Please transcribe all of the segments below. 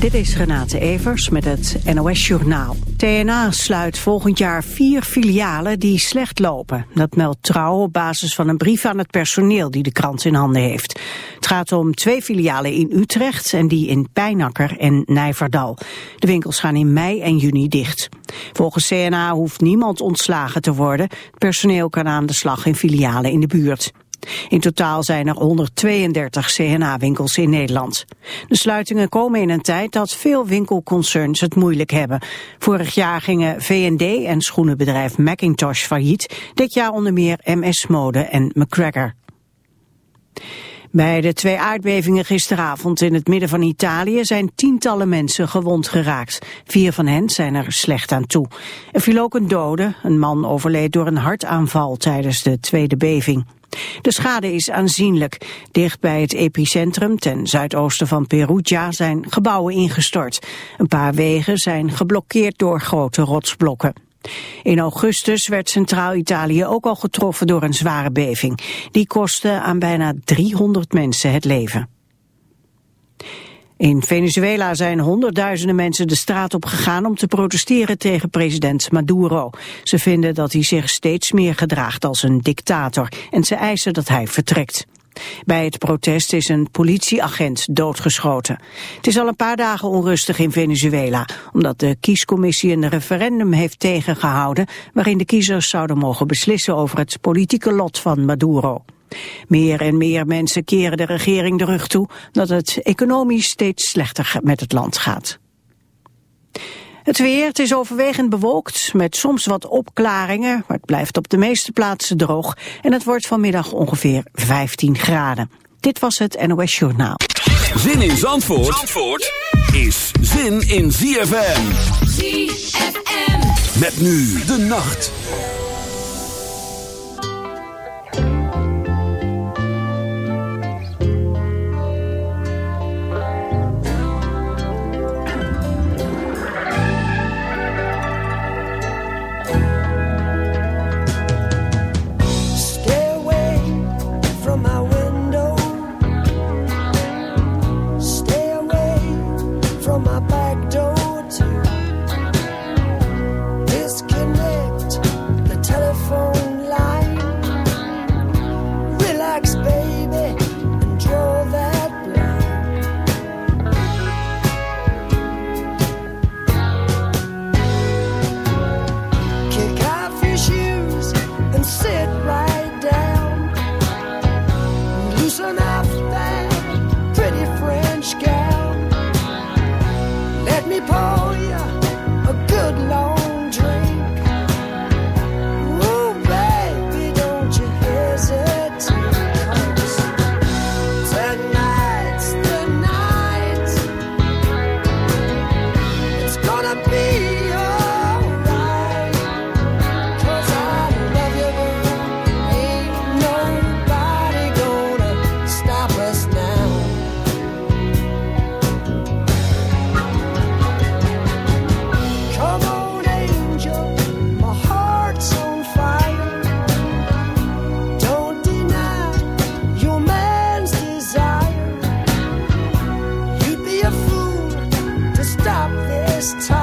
Dit is Renate Evers met het NOS Journaal. TNA sluit volgend jaar vier filialen die slecht lopen. Dat meldt Trouw op basis van een brief aan het personeel die de krant in handen heeft. Het gaat om twee filialen in Utrecht en die in Pijnakker en Nijverdal. De winkels gaan in mei en juni dicht. Volgens CNA hoeft niemand ontslagen te worden. Het personeel kan aan de slag in filialen in de buurt. In totaal zijn er 132 CNA-winkels in Nederland. De sluitingen komen in een tijd dat veel winkelconcerns het moeilijk hebben. Vorig jaar gingen V&D en schoenenbedrijf Macintosh failliet. Dit jaar onder meer MS Mode en McGregor. Bij de twee aardbevingen gisteravond in het midden van Italië zijn tientallen mensen gewond geraakt. Vier van hen zijn er slecht aan toe. Er viel ook een dode. Een man overleed door een hartaanval tijdens de tweede beving. De schade is aanzienlijk. Dicht bij het epicentrum, ten zuidoosten van Perugia, zijn gebouwen ingestort. Een paar wegen zijn geblokkeerd door grote rotsblokken. In augustus werd Centraal-Italië ook al getroffen door een zware beving. Die kostte aan bijna 300 mensen het leven. In Venezuela zijn honderdduizenden mensen de straat op gegaan om te protesteren tegen president Maduro. Ze vinden dat hij zich steeds meer gedraagt als een dictator en ze eisen dat hij vertrekt. Bij het protest is een politieagent doodgeschoten. Het is al een paar dagen onrustig in Venezuela, omdat de kiescommissie een referendum heeft tegengehouden waarin de kiezers zouden mogen beslissen over het politieke lot van Maduro. Meer en meer mensen keren de regering de rug toe dat het economisch steeds slechter met het land gaat. Het weer, het is overwegend bewolkt, met soms wat opklaringen, maar het blijft op de meeste plaatsen droog en het wordt vanmiddag ongeveer 15 graden. Dit was het NOS Journaal. Zin in Zandvoort, Zandvoort is zin in ZFM. ZFM. Met nu de nacht. time.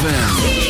ZFM.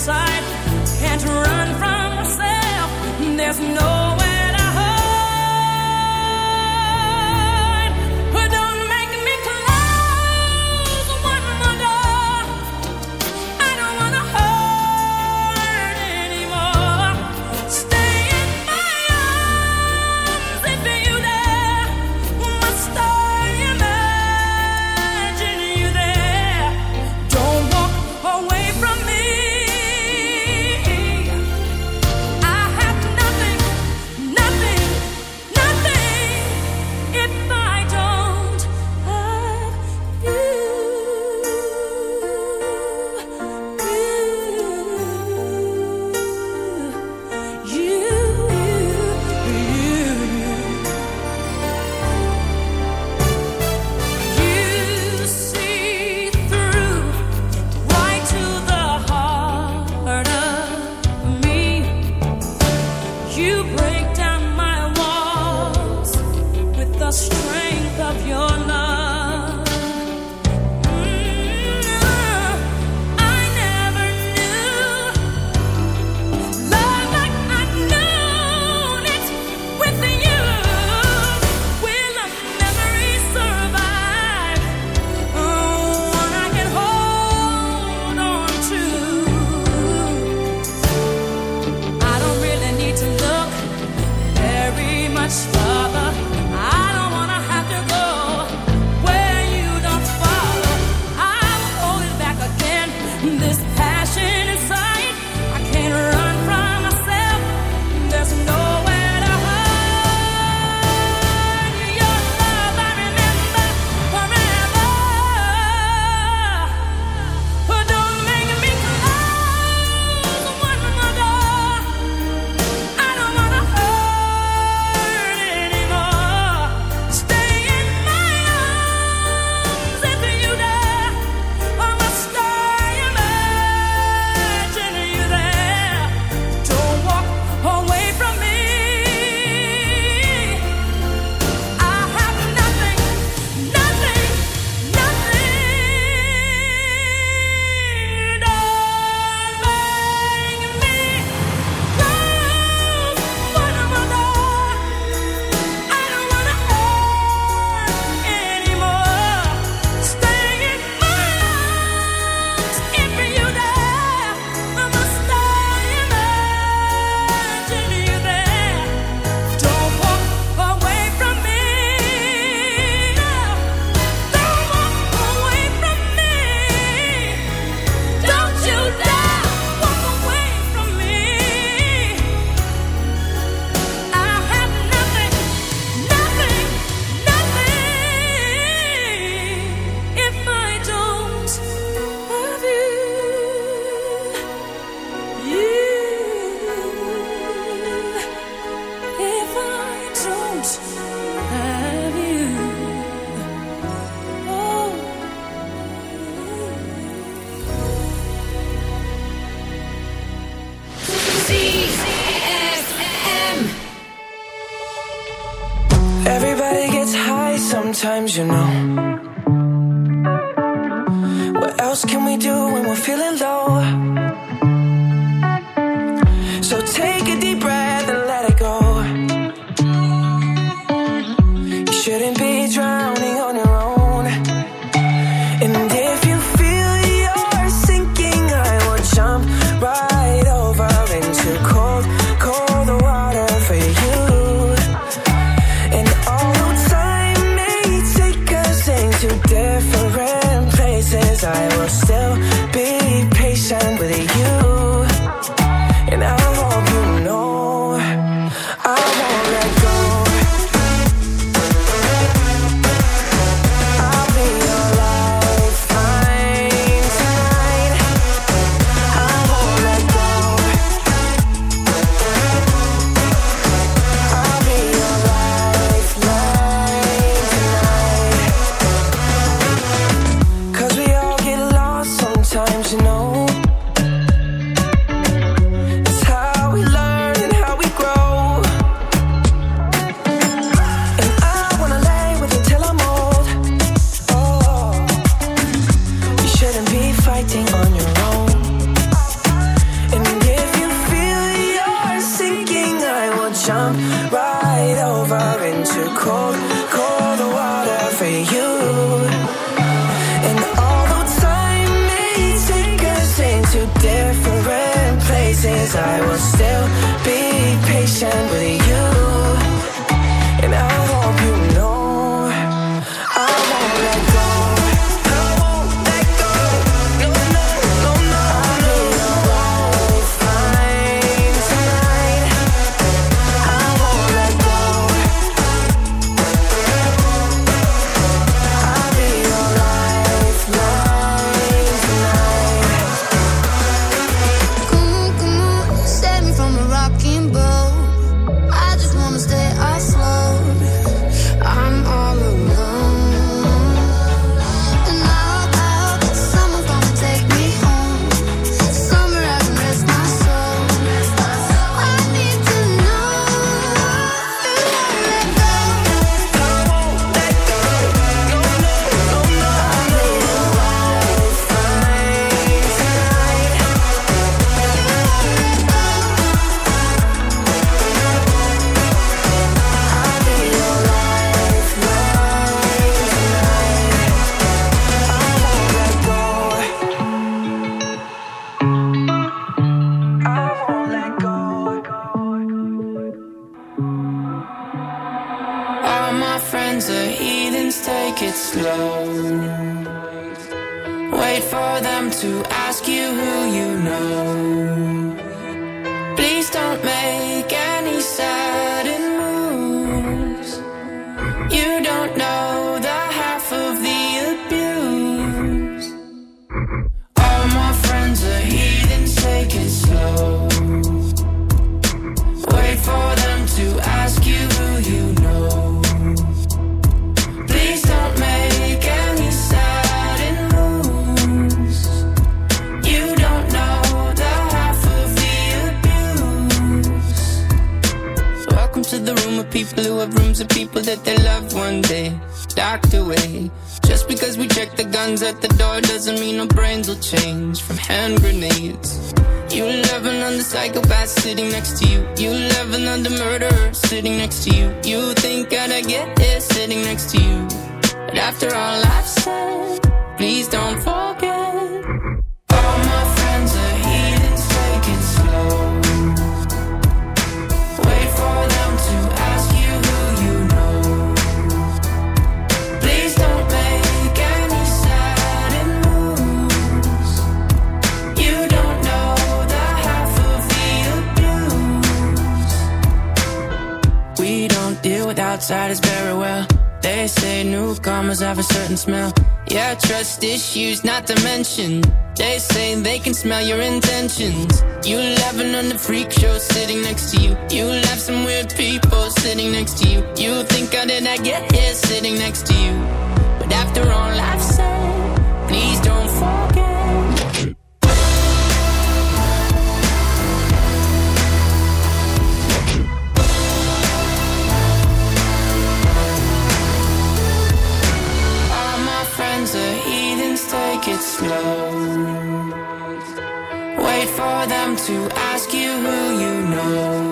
inside. Can't run from myself. There's no strength of your love. know all your intentions. You laughing on the freak show sitting next to you. You laugh some weird people sitting next to you. You think I did not get here sitting next to you? But after all, I to ask you who you know.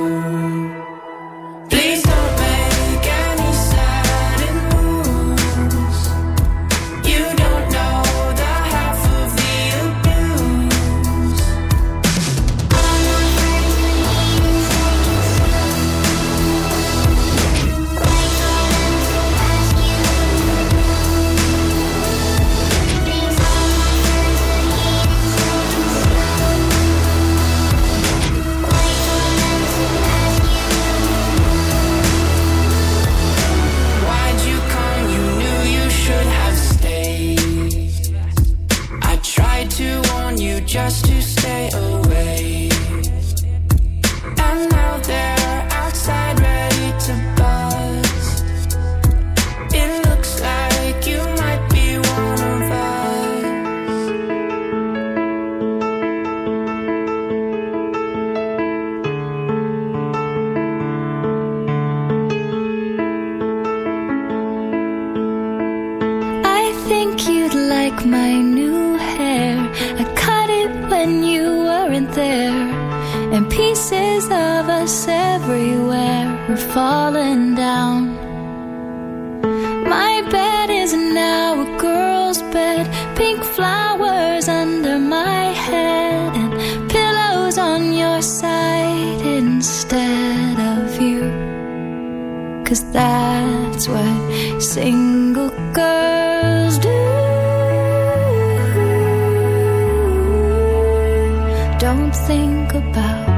don't think about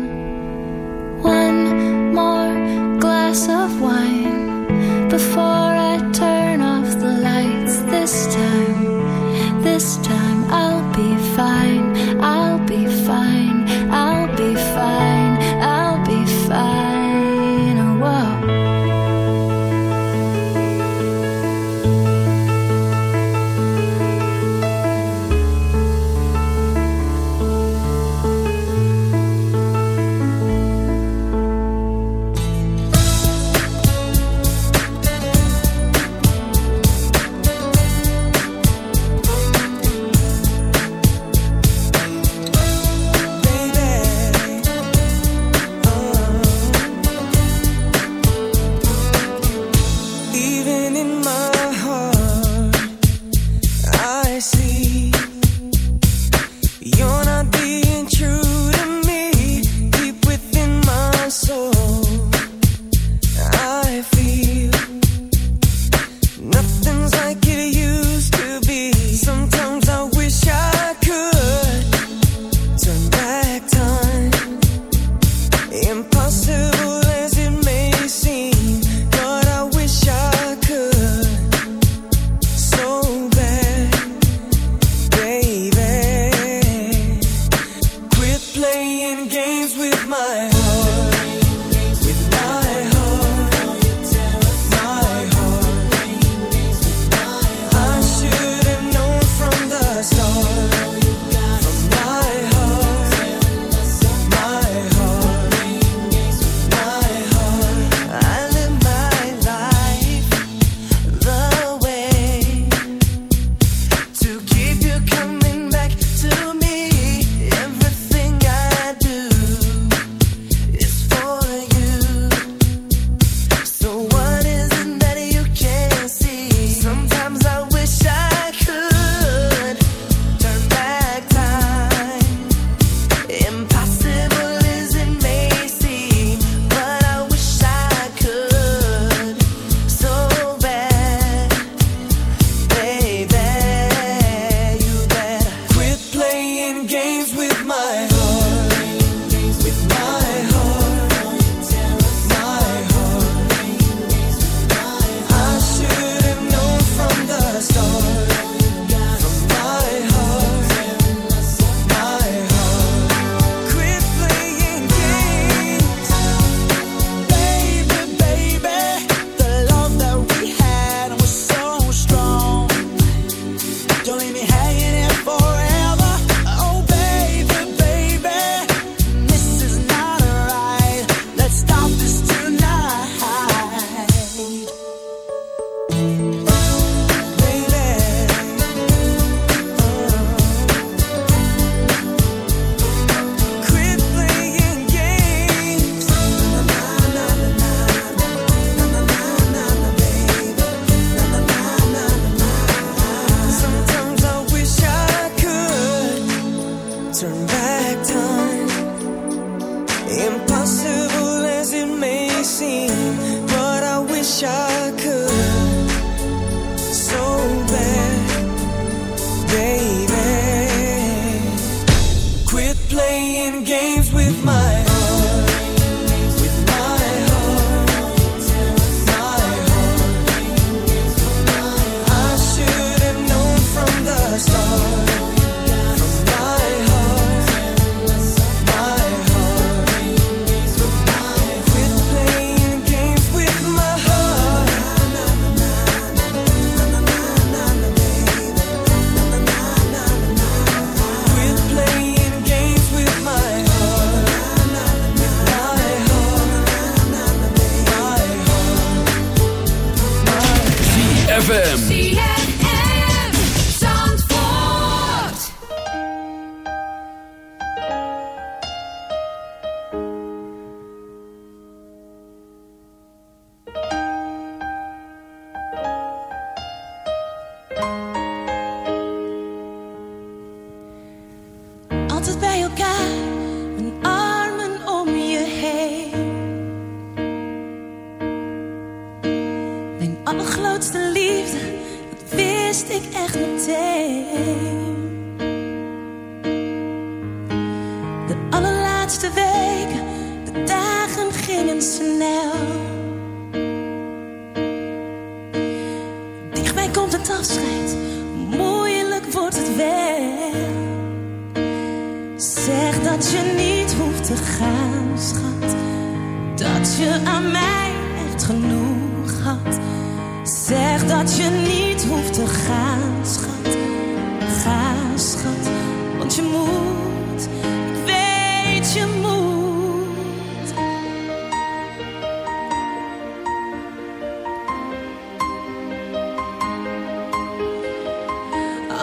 in game.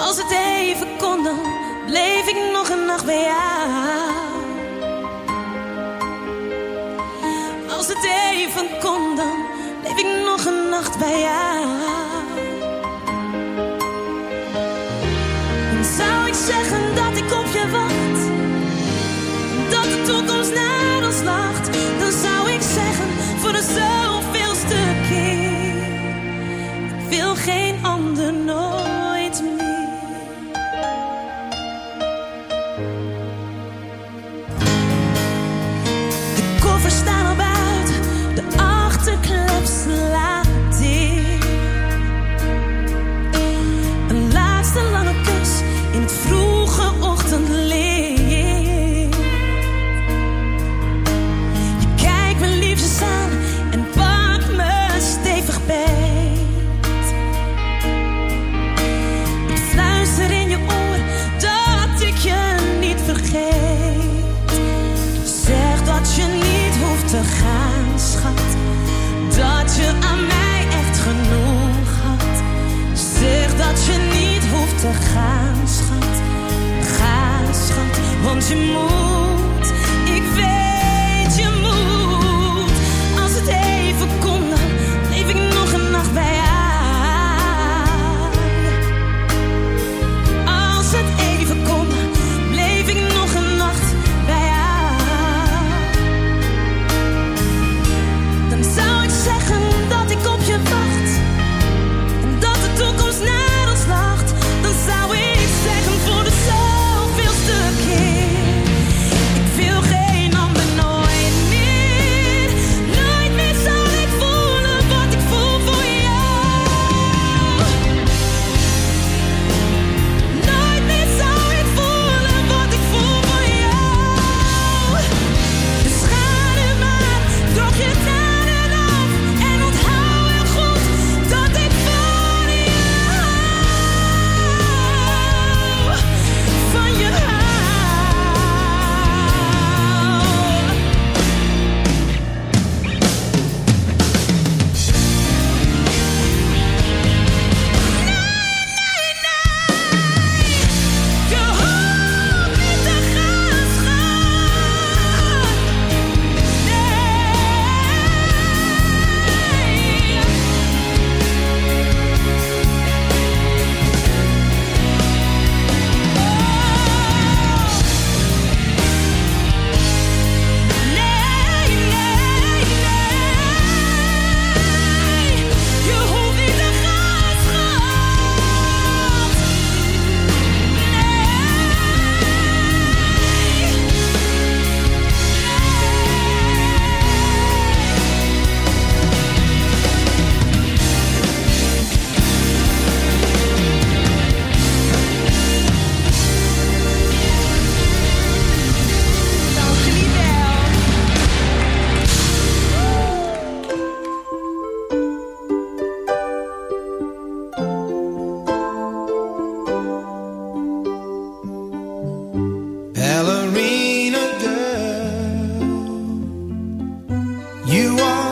Als het even kon, dan bleef ik nog een nacht bij jou. Als het even kon, dan bleef ik nog een nacht bij jou. Dan zou ik zeggen dat ik op je wacht, dat de toekomst naar ons lacht, dan zou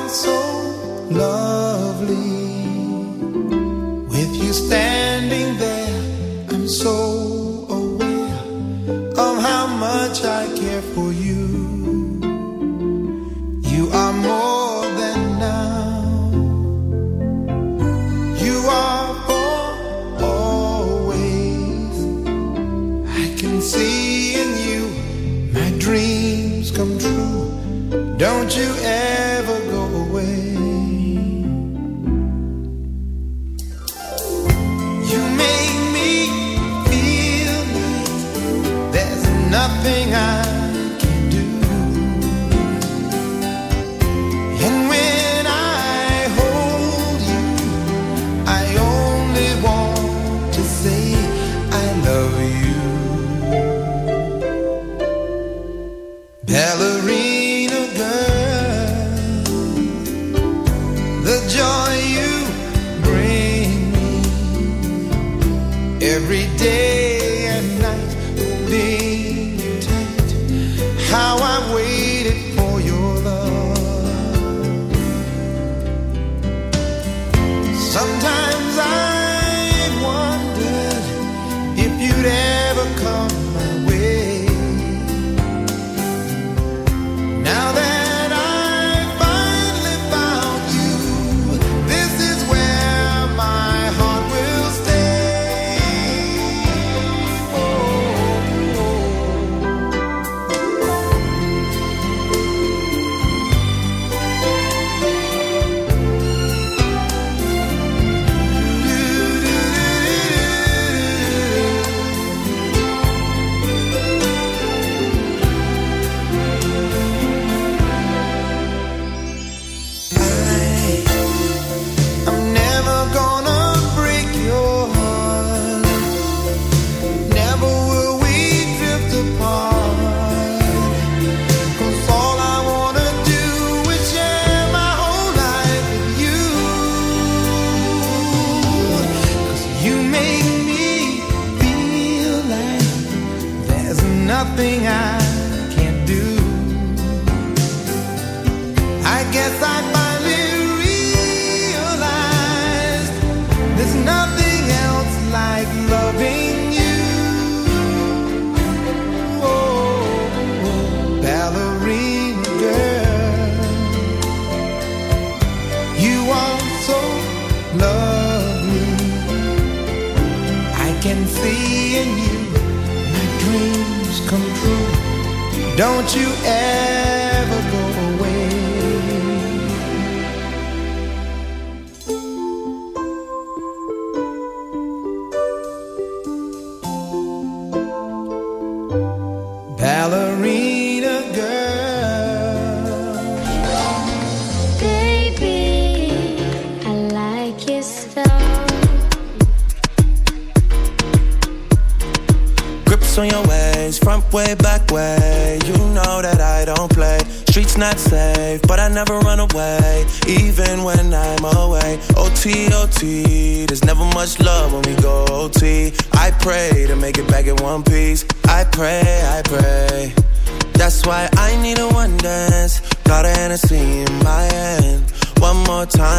so lovely.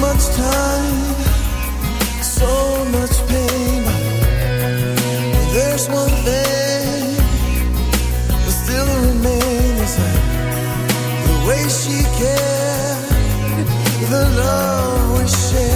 much time, so much pain. There's one thing that still remains the way she cared, the love we shared.